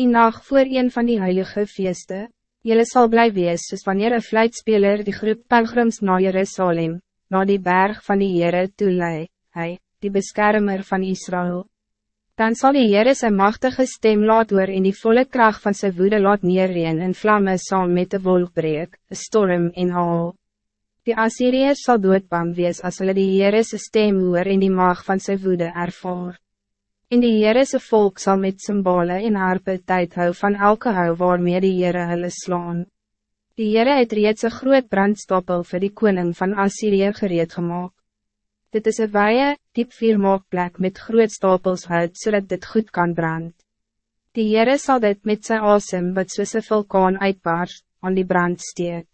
Die nacht voor een van die heilige feesten, Jelle zal blij wees soos wanneer een fluitspeler die groep pelgrims na Jerusalem, na die berg van die Heere toelei, hy, die beschermer van Israël. Dan zal die Heere sy machtige stem laat hoor en die volle kracht van zijn woede laat neerreen en vlammen saam met de wolkbreek, een storm en haal. Die Assyriërs sal doodbang wees as hulle die Heere sy stem hoor en die mag van zijn woede ervaar. En die Heere sy volk zal met symbole en harpe tyd hou van elke hou waarmee die Heere hulle slaan. Die Heere het reeds een groot brandstoppel voor die koning van Assyrië gereed gemaakt. Dit is een weie, diep viermaakplek met groot stapels hout, zodat dit goed kan brand. Die Heere sal dit met sy asem wat soos een vulkaan uitbars, aan die brand steek.